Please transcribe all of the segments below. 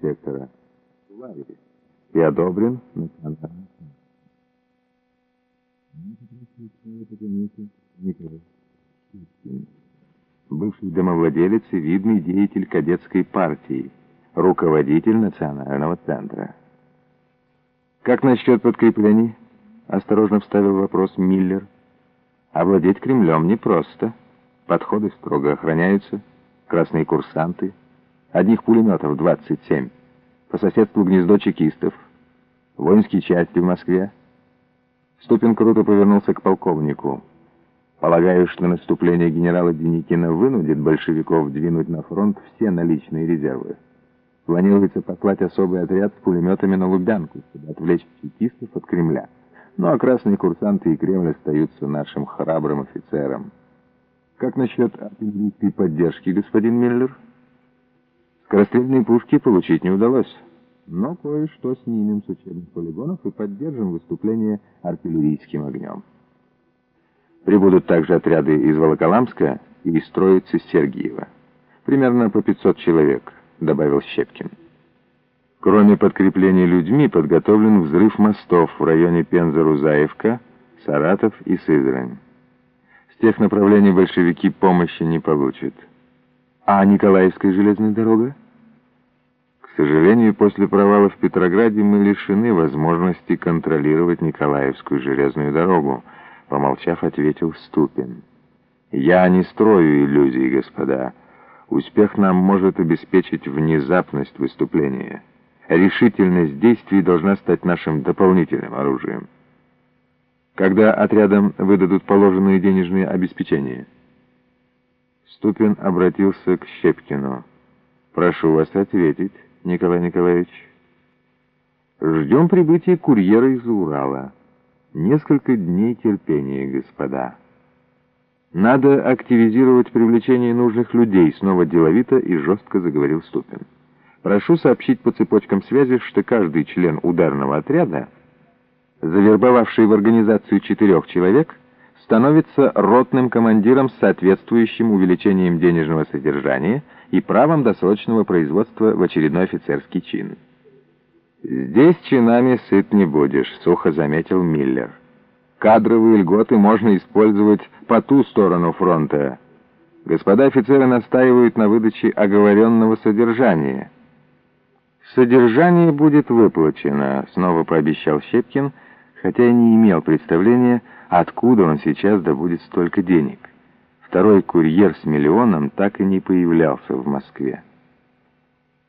сектора и одобрен национальным бывший домовладелец и видный деятель кадетской партии, руководитель национального центра. «Как насчет подкреплений?» — осторожно вставил вопрос Миллер. «Овладеть Кремлем непросто. Подходы строго охраняются, красные курсанты, одних пулеметов 27, по соседству гнездо чекистов, воинские части в Москве». Ступин круто повернулся к полковнику. «Полагаю, что наступление генерала Деникина вынудит большевиков двинуть на фронт все наличные резервы». Планируется послать особый отряд с пулеметами на Лубянку, чтобы отвлечь чекистов от Кремля. Ну а красные курсанты и Кремль остаются нашим храбрым офицерам. Как насчет артиллерийской поддержки, господин Миллер? Скорострельные пушки получить не удалось, но кое-что снимем с учебных полигонов и поддержим выступление артиллерийским огнем. Прибудут также отряды из Волоколамска и из Троицы Сергиева. Примерно по 500 человек. — добавил Щепкин. Кроме подкрепления людьми, подготовлен взрыв мостов в районе Пенза-Рузаевка, Саратов и Сызрань. С тех направлений большевики помощи не получат. А Николаевская железная дорога? К сожалению, после провала в Петрограде мы лишены возможности контролировать Николаевскую железную дорогу, помолчав, ответил Ступин. Я не строю иллюзий, господа. Успех нам может обеспечить внезапность выступления. Решительность действий должна стать нашим дополнительным оружием. Когда отрядам выдадут положенные денежные обеспечения? Ступин обратился к Щепкину. «Прошу вас ответить, Николай Николаевич». «Ждем прибытия курьера из Урала. Несколько дней терпения, господа». «Надо активизировать привлечение нужных людей», — снова деловито и жестко заговорил Ступин. «Прошу сообщить по цепочкам связи, что каждый член ударного отряда, завербовавший в организацию четырех человек, становится ротным командиром с соответствующим увеличением денежного содержания и правом досрочного производства в очередной офицерский чин». «Здесь чинами сыт не будешь», — сухо заметил Миллер. Кадровые льготы можно использовать по ту сторону фронта. Господа офицеры настаивают на выдаче оговоренного содержания. «Содержание будет выплачено», — снова пообещал Щепкин, хотя и не имел представления, откуда он сейчас добудет столько денег. Второй курьер с миллионом так и не появлялся в Москве.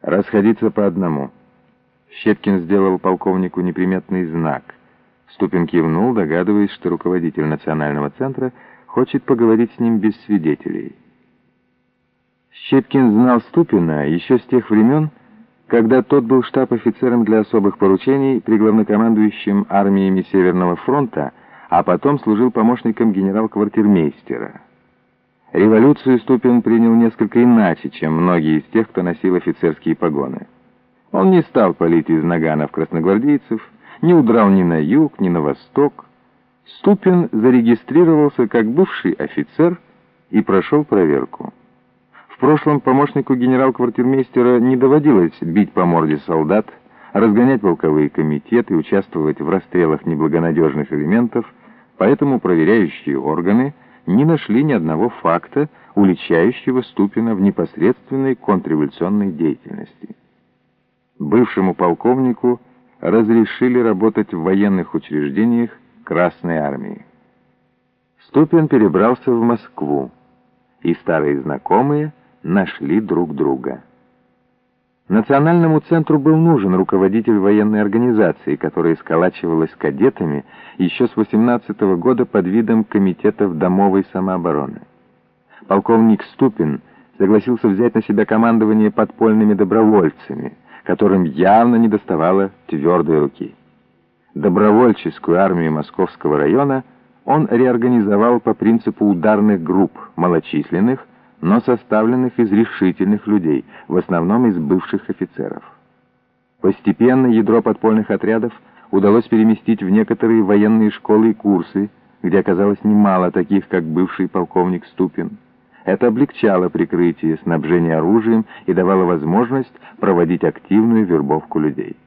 «Расходиться по одному». Щепкин сделал полковнику неприметный знак — Ступин кивнул, догадываясь, что руководитель национального центра хочет поговорить с ним без свидетелей. Щепкин знал Ступина еще с тех времен, когда тот был штаб-офицером для особых поручений при главнокомандующем армиями Северного фронта, а потом служил помощником генерал-квартирмейстера. Революцию Ступин принял несколько иначе, чем многие из тех, кто носил офицерские погоны. Он не стал палить из наганов красногвардейцев, не удрал ни на юг, ни на восток. Ступин зарегистрировался как бывший офицер и прошел проверку. В прошлом помощнику генерал-квартирмейстера не доводилось бить по морде солдат, разгонять полковые комитеты, участвовать в расстрелах неблагонадежных элементов, поэтому проверяющие органы не нашли ни одного факта, уличающего Ступина в непосредственной контрреволюционной деятельности. Бывшему полковнику разрешили работать в военных учреждениях Красной Армии. Ступин перебрался в Москву, и старые знакомые нашли друг друга. Национальному центру был нужен руководитель военной организации, которая сколачивалась кадетами еще с 18 -го года под видом комитетов домовой самообороны. Полковник Ступин согласился взять на себя командование подпольными добровольцами – которым явно не доставало твердой руки. Добровольческую армию Московского района он реорганизовал по принципу ударных групп, малочисленных, но составленных из решительных людей, в основном из бывших офицеров. Постепенно ядро подпольных отрядов удалось переместить в некоторые военные школы и курсы, где оказалось немало таких, как бывший полковник Ступин. Это облегчало прикрытие, снабжение оружием и давало возможность проводить активную вербовку людей.